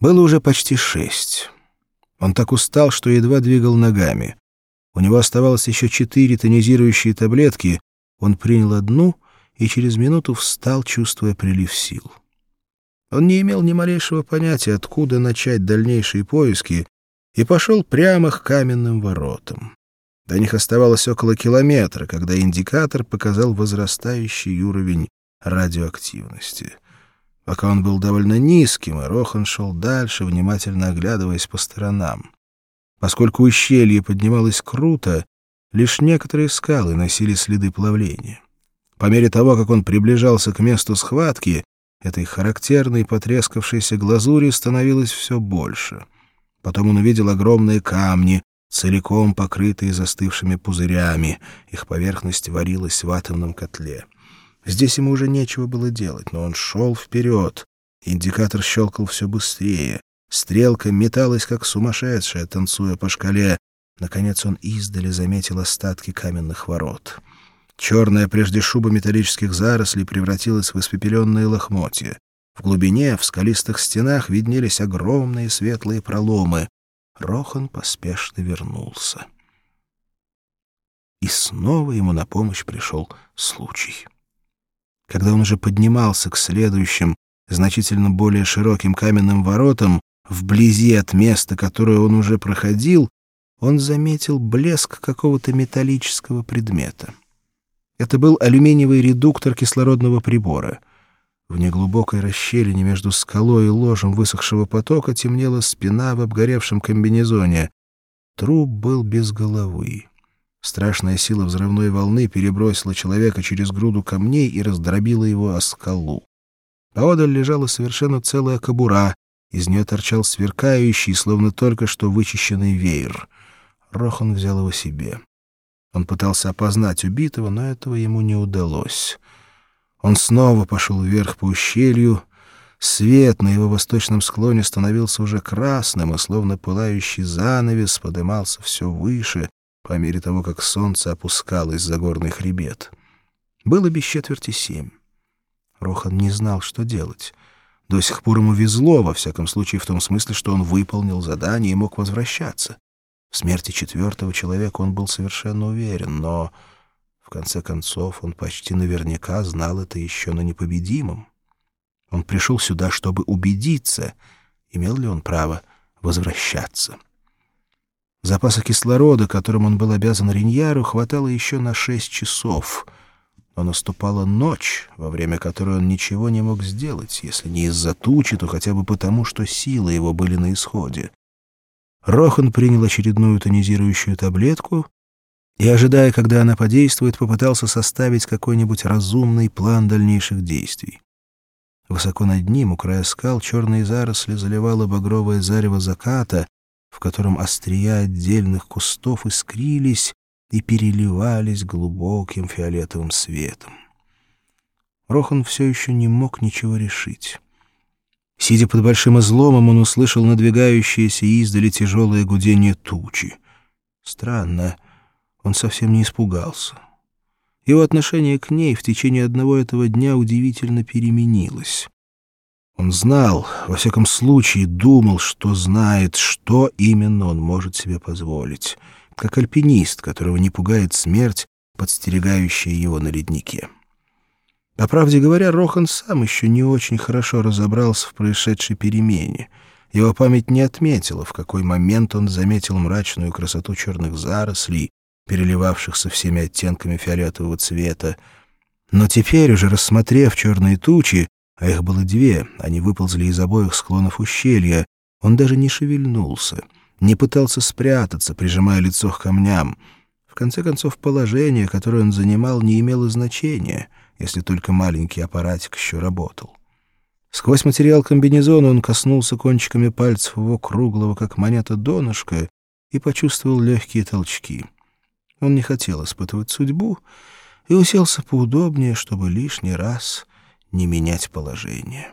Было уже почти шесть. Он так устал, что едва двигал ногами. У него оставалось еще четыре тонизирующие таблетки. Он принял одну и через минуту встал, чувствуя прилив сил. Он не имел ни малейшего понятия, откуда начать дальнейшие поиски, и пошел прямо к каменным воротам. До них оставалось около километра, когда индикатор показал возрастающий уровень радиоактивности. Пока он был довольно низким, и Рохан шел дальше, внимательно оглядываясь по сторонам. Поскольку ущелье поднималось круто, лишь некоторые скалы носили следы плавления. По мере того, как он приближался к месту схватки, этой характерной потрескавшейся глазури становилось все больше. Потом он увидел огромные камни, целиком покрытые застывшими пузырями. Их поверхность варилась в атомном котле. Здесь ему уже нечего было делать, но он шел вперед. Индикатор щелкал все быстрее. Стрелка металась, как сумасшедшая, танцуя по шкале. Наконец он издали заметил остатки каменных ворот. Черная прежде шуба металлических зарослей превратилась в испепеленные лохмотья. В глубине, в скалистых стенах виднелись огромные светлые проломы. Рохан поспешно вернулся. И снова ему на помощь пришел случай. Когда он уже поднимался к следующим, значительно более широким каменным воротам, вблизи от места, которое он уже проходил, он заметил блеск какого-то металлического предмета. Это был алюминиевый редуктор кислородного прибора. В неглубокой расщелине между скалой и ложем высохшего потока темнела спина в обгоревшем комбинезоне. Труп был без головы. Страшная сила взрывной волны перебросила человека через груду камней и раздробила его о скалу. Поодаль лежала совершенно целая кобура, из нее торчал сверкающий, словно только что вычищенный веер. Рохан взял его себе. Он пытался опознать убитого, но этого ему не удалось. Он снова пошел вверх по ущелью. Свет на его восточном склоне становился уже красным, и словно пылающий занавес подымался все выше, по мере того, как солнце опускалось за горный хребет. Было без четверти семь. Рохан не знал, что делать. До сих пор ему везло, во всяком случае, в том смысле, что он выполнил задание и мог возвращаться. В смерти четвертого человека он был совершенно уверен, но, в конце концов, он почти наверняка знал это еще на непобедимом. Он пришел сюда, чтобы убедиться, имел ли он право возвращаться. Запаса кислорода, которым он был обязан Риньяру, хватало еще на шесть часов. Но наступала ночь, во время которой он ничего не мог сделать, если не из-за тучи, то хотя бы потому, что силы его были на исходе. Рохан принял очередную тонизирующую таблетку и, ожидая, когда она подействует, попытался составить какой-нибудь разумный план дальнейших действий. Высоко над ним, у края скал, черные заросли заливало багровое зарево заката, в котором острия отдельных кустов искрились и переливались глубоким фиолетовым светом. Рохан все еще не мог ничего решить. Сидя под большим изломом, он услышал надвигающееся издали тяжелое гудение тучи. Странно, он совсем не испугался. Его отношение к ней в течение одного этого дня удивительно переменилось. Он знал, во всяком случае, думал, что знает, что именно он может себе позволить, как альпинист, которого не пугает смерть, подстерегающая его на леднике. По правде говоря, Рохан сам еще не очень хорошо разобрался в происшедшей перемене. Его память не отметила, в какой момент он заметил мрачную красоту черных зарослей, переливавшихся всеми оттенками фиолетового цвета. Но теперь, уже рассмотрев черные тучи, а их было две, они выползли из обоих склонов ущелья. Он даже не шевельнулся, не пытался спрятаться, прижимая лицо к камням. В конце концов, положение, которое он занимал, не имело значения, если только маленький аппаратик еще работал. Сквозь материал комбинезона он коснулся кончиками пальцев его круглого, как монета, донышка и почувствовал легкие толчки. Он не хотел испытывать судьбу и уселся поудобнее, чтобы лишний раз не менять положение.